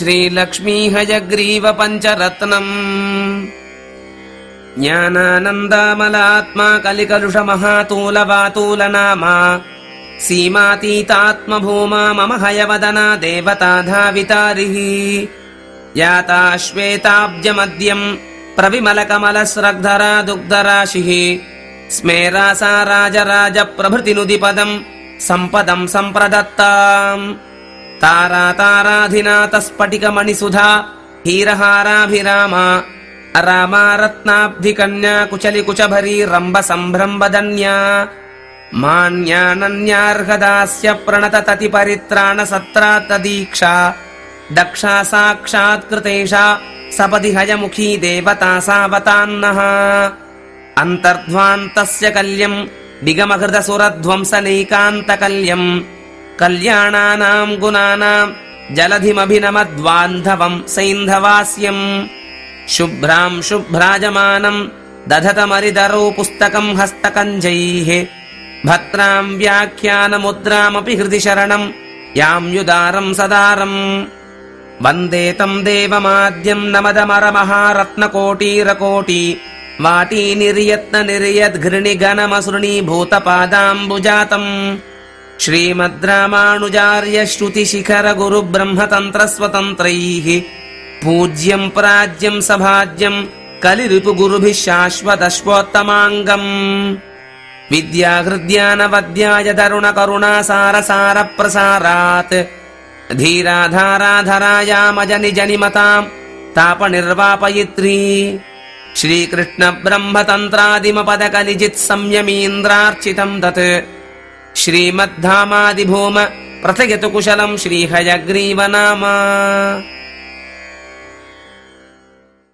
श्रीलक्ष्मी हयग्रीव पञ्चरत्नम् ज्ञानानन्दामलात्मा कलिकलुष महातूलवातूलनामा सीमातीतात्मभूमा मम हयवदना देवता धावितारिः याता श्वेताब्जमद्यम् प्रविमलकमलस्रग्धरा दुग्धराशिः स्मेरासा राजराज प्रभृतिनुदिपदम् सम्पदम् सम्प्रदत्ताम् तारा ताराधिनाथस्फटिकमणिसुधा हीरहाराभिरामा रामा रत्नाब्धिकन्या कुचलिकुचभरी रम्ब सम्भ्रम्बदन्या मान्यानन्यार्हदास्य प्रणततति परित्राण सत्रात्तदीक्षा दक्षा साक्षात्कृतेषा सपदि हयमुखी देवता सावतान्नः अन्तर्ध्वान्तस्य कल्यम् निगमहृदसुरध्वंसनैकान्तकल्यम् कल्याणानाम् गुणानाम् जलधिमभिनमद्वान्धवम् सैन्धवास्यम्। शुभ्राम् शुभ्राजमानम् दधतमरिदरौ पुस्तकम् हस्तकञ्जैः। भद्राम् व्याख्यानमुद्रामपि हृदि शरणम् याम्युदारम् सदारम्। वन्दे तम् देवमाद्यम् नमदमरमहारत्नकोटीरकोटि। वाटी निर्यत्न निर्यद्घृणिगणमसृणीभूतपादाम्बुजातम् श्रीमद् रामानुजार्य श्रुतिशिखर गुरु स्वतन्त्रैः पूज्यम् प्राज्यम् सभाज्यम् कलिरिपु गुरुभिः शाश्वतश्वोत्तमाङ्गम् विद्याहृद्यानवद्याय तरुण करुणासार सार प्रसारात् धीराधाराधरायामज निज निमताम् तापनिर्वापयित्री श्रीकृष्ण कलिजित् संयमीन्द्रार्चितम् तत् श्रीमद्धामादिभूम प्रथयतु कुशलम् श्रीहयग्रीव नाम